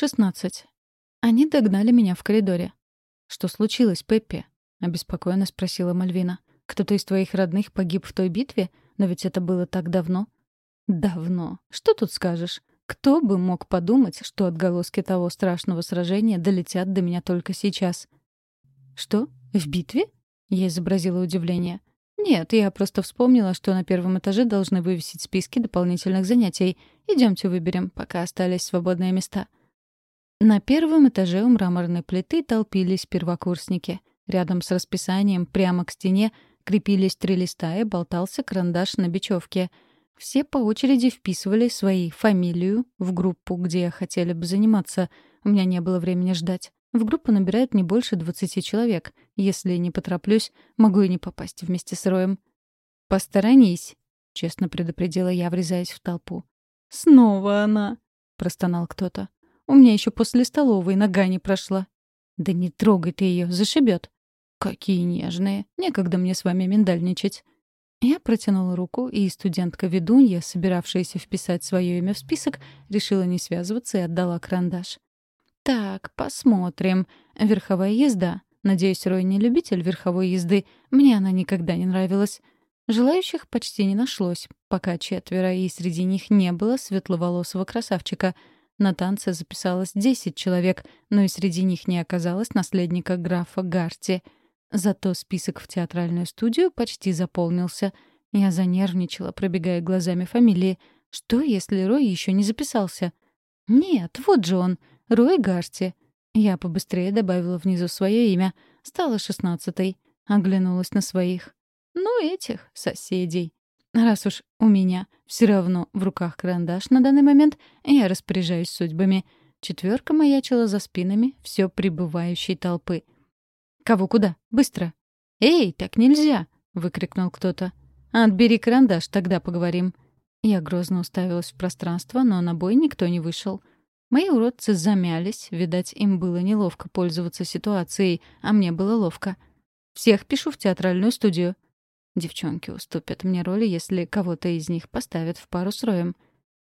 16. Они догнали меня в коридоре. «Что случилось, Пеппи?» — обеспокоенно спросила Мальвина. «Кто-то из твоих родных погиб в той битве? Но ведь это было так давно». «Давно. Что тут скажешь? Кто бы мог подумать, что отголоски того страшного сражения долетят до меня только сейчас?» «Что? В битве?» — я изобразила удивление. «Нет, я просто вспомнила, что на первом этаже должны вывесить списки дополнительных занятий. Идемте выберем, пока остались свободные места». На первом этаже у мраморной плиты толпились первокурсники. Рядом с расписанием, прямо к стене, крепились три листа и болтался карандаш на бечевке. Все по очереди вписывали свои фамилию в группу, где хотели бы заниматься. У меня не было времени ждать. В группу набирают не больше 20 человек. Если не потороплюсь, могу и не попасть вместе с Роем. «Посторонись», — честно предупредила я, врезаясь в толпу. «Снова она», — простонал кто-то. У меня еще после столовой нога не прошла. Да не трогай ты ее, зашибет. Какие нежные. Некогда мне с вами миндальничать. Я протянула руку, и студентка-ведунья, собиравшаяся вписать свое имя в список, решила не связываться и отдала карандаш. «Так, посмотрим. Верховая езда. Надеюсь, Рой не любитель верховой езды. Мне она никогда не нравилась. Желающих почти не нашлось, пока четверо, и среди них не было светловолосого красавчика — на танцы записалось 10 человек, но и среди них не оказалось наследника графа Гарти. Зато список в театральную студию почти заполнился. Я занервничала, пробегая глазами фамилии. Что, если Рой еще не записался? Нет, вот же он, Рой Гарти. Я побыстрее добавила внизу свое имя. Стала шестнадцатой. Оглянулась на своих. Ну, этих, соседей. Раз уж у меня все равно в руках карандаш на данный момент, я распоряжаюсь судьбами. Четверка маячила за спинами все прибывающей толпы. «Кого куда? Быстро!» «Эй, так нельзя!» — выкрикнул кто-то. «Отбери карандаш, тогда поговорим». Я грозно уставилась в пространство, но на бой никто не вышел. Мои уродцы замялись, видать, им было неловко пользоваться ситуацией, а мне было ловко. «Всех пишу в театральную студию», Девчонки уступят мне роли, если кого-то из них поставят в пару с Роем.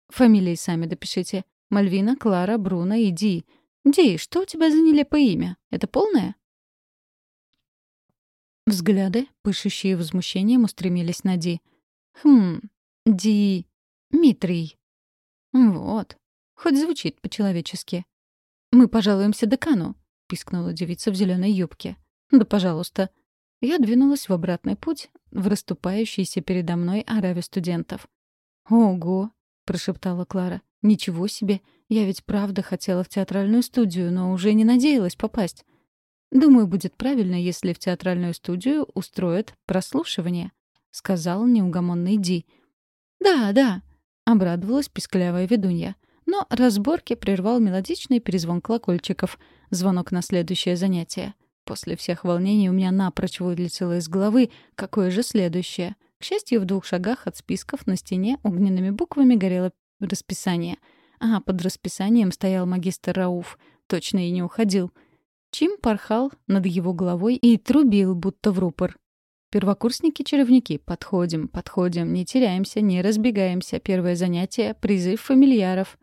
Фамилии сами допишите. Мальвина, Клара, Бруно и Ди. Ди, что у тебя за нелепое имя? Это полное? Взгляды, пышущие возмущением, устремились на Ди. Хм, Ди... Митрий. Вот. Хоть звучит по-человечески. «Мы пожалуемся декану», — пискнула девица в зеленой юбке. «Да, пожалуйста». Я двинулась в обратный путь, в расступающейся передо мной ораве студентов. «Ого!» — прошептала Клара. «Ничего себе! Я ведь правда хотела в театральную студию, но уже не надеялась попасть. Думаю, будет правильно, если в театральную студию устроят прослушивание», — сказал неугомонный Ди. «Да, да», — обрадовалась писклявая ведунья. Но разборки прервал мелодичный перезвон колокольчиков, звонок на следующее занятие. После всех волнений у меня напрочь вылетело из головы, какое же следующее. К счастью, в двух шагах от списков на стене огненными буквами горело расписание. А под расписанием стоял магистр Рауф. Точно и не уходил. Чим порхал над его головой и трубил, будто в рупор. Первокурсники-червяки, подходим, подходим, не теряемся, не разбегаемся. Первое занятие — призыв фамильяров.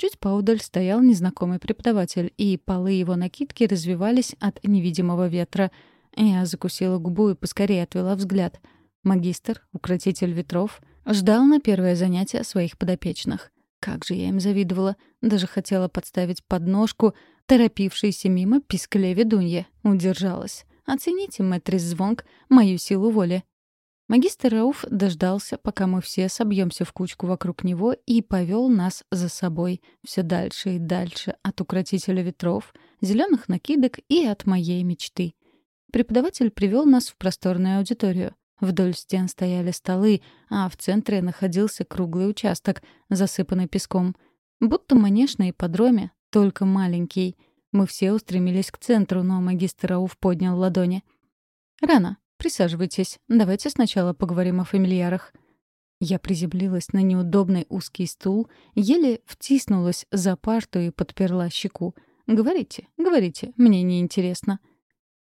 Чуть поудаль стоял незнакомый преподаватель, и полы его накидки развивались от невидимого ветра. Я закусила губу и поскорее отвела взгляд. Магистр, укротитель ветров, ждал на первое занятие своих подопечных. Как же я им завидовала. Даже хотела подставить подножку, торопившейся мимо пискле ведунье. Удержалась. Оцените, мэтрис Звонк, мою силу воли. Магистр Рауф дождался, пока мы все собьемся в кучку вокруг него и повел нас за собой все дальше и дальше от укротителя ветров, зеленых накидок и от моей мечты. Преподаватель привел нас в просторную аудиторию. Вдоль стен стояли столы, а в центре находился круглый участок, засыпанный песком. Будто манеж на ипподроме, только маленький. Мы все устремились к центру, но магистр Рауф поднял ладони. «Рано. Присаживайтесь. Давайте сначала поговорим о фамильярах». Я приземлилась на неудобный узкий стул, еле втиснулась за парту и подперла щеку. «Говорите, говорите, мне не интересно.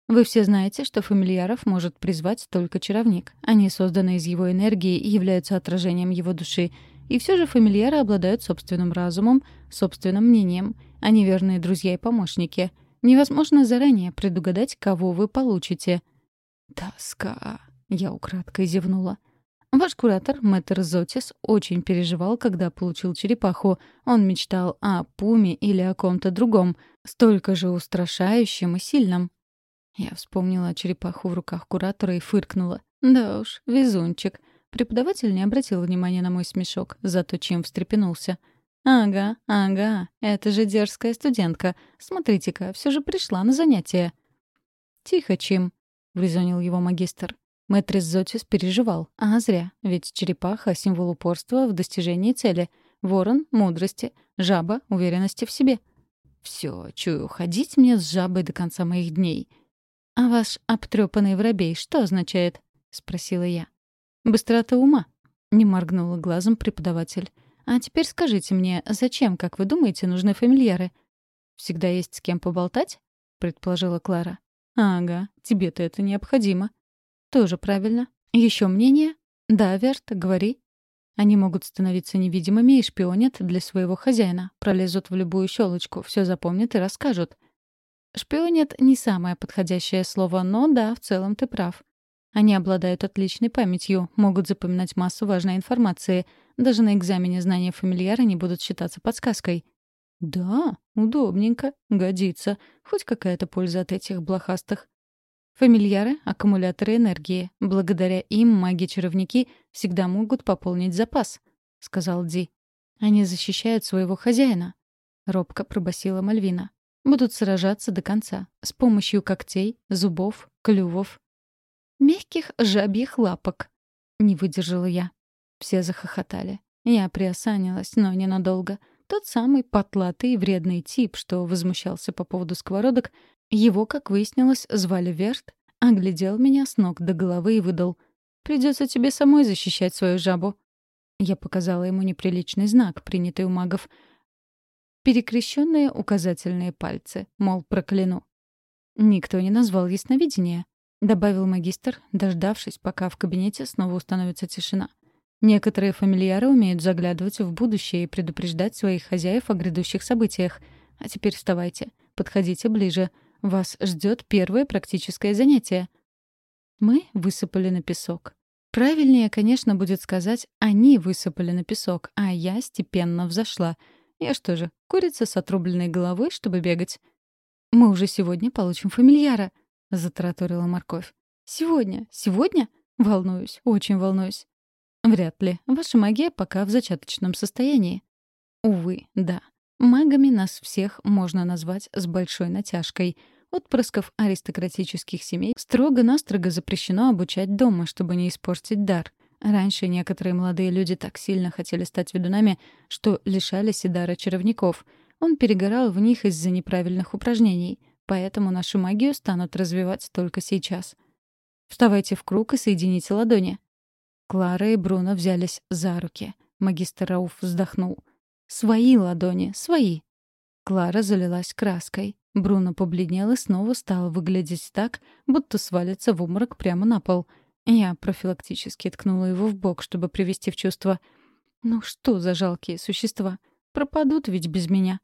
Вы все знаете, что фамильяров может призвать только чаровник. Они созданы из его энергии и являются отражением его души. И все же фамильяры обладают собственным разумом, собственным мнением. Они верные друзья и помощники. Невозможно заранее предугадать, кого вы получите. «Тоска!» — я украдкой зевнула. Ваш куратор, мэтр Зотис, очень переживал, когда получил черепаху. Он мечтал о пуме или о ком-то другом, столько же устрашающем и сильном. Я вспомнила черепаху в руках куратора и фыркнула. Да уж, везунчик. Преподаватель не обратил внимания на мой смешок, зато чем встрепенулся. «Ага, ага, это же дерзкая студентка. Смотрите-ка, все же пришла на занятие». «Тихо, Чим», — врезонил его магистр. Мэтрис Зотис переживал, а зря, ведь черепаха — символ упорства в достижении цели, ворон — мудрости, жаба — уверенности в себе. Все, чую, ходить мне с жабой до конца моих дней. «А ваш обтрёпанный воробей что означает?» — спросила я. «Быстрота ума», — не моргнула глазом преподаватель. «А теперь скажите мне, зачем, как вы думаете, нужны фамильяры?» «Всегда есть с кем поболтать?» — предположила Клара. «Ага, тебе-то это необходимо». «Тоже правильно. Еще мнение?» «Да, Верт, говори». Они могут становиться невидимыми и шпионят для своего хозяина, пролезут в любую щелочку, все запомнят и расскажут. «Шпионят» — не самое подходящее слово, но да, в целом ты прав. Они обладают отличной памятью, могут запоминать массу важной информации. Даже на экзамене знания фамильяра не будут считаться подсказкой. Да, удобненько, годится. Хоть какая-то польза от этих блохастых. Фамильяры — аккумуляторы энергии. Благодаря им маги-чаровники всегда могут пополнить запас, — сказал Ди. Они защищают своего хозяина. Робко пробасила Мальвина. Будут сражаться до конца. С помощью когтей, зубов, клювов, мягких жабьих лапок. Не выдержала я. Все захохотали. Я приосанилась, но ненадолго. Тот самый потлатый и вредный тип, что возмущался по поводу сковородок, его, как выяснилось, звали Верт, оглядел меня с ног до головы и выдал. «Придется тебе самой защищать свою жабу». Я показала ему неприличный знак, принятый у магов. Перекрещенные указательные пальцы, мол, прокляну. Никто не назвал ясновидение. — добавил магистр, дождавшись, пока в кабинете снова установится тишина. «Некоторые фамильяры умеют заглядывать в будущее и предупреждать своих хозяев о грядущих событиях. А теперь вставайте, подходите ближе. Вас ждет первое практическое занятие». Мы высыпали на песок. Правильнее, конечно, будет сказать «они высыпали на песок», а я степенно взошла. Я что же, курица с отрубленной головой, чтобы бегать? «Мы уже сегодня получим фамильяра», — затараторила морковь. «Сегодня? Сегодня? Волнуюсь, очень волнуюсь». «Вряд ли. Ваша магия пока в зачаточном состоянии». «Увы, да. Магами нас всех можно назвать с большой натяжкой. Отпрысков аристократических семей строго-настрого запрещено обучать дома, чтобы не испортить дар. Раньше некоторые молодые люди так сильно хотели стать ведунами, что лишались и дара чаровников. Он перегорал в них из-за неправильных упражнений — Поэтому нашу магию станут развивать только сейчас. Вставайте в круг и соедините ладони. Клара и Бруно взялись за руки. Магистр Рауф вздохнул. «Свои ладони, свои!» Клара залилась краской. Бруно побледнел и снова стал выглядеть так, будто свалится в уморок прямо на пол. Я профилактически ткнула его в бок, чтобы привести в чувство. «Ну что за жалкие существа? Пропадут ведь без меня!»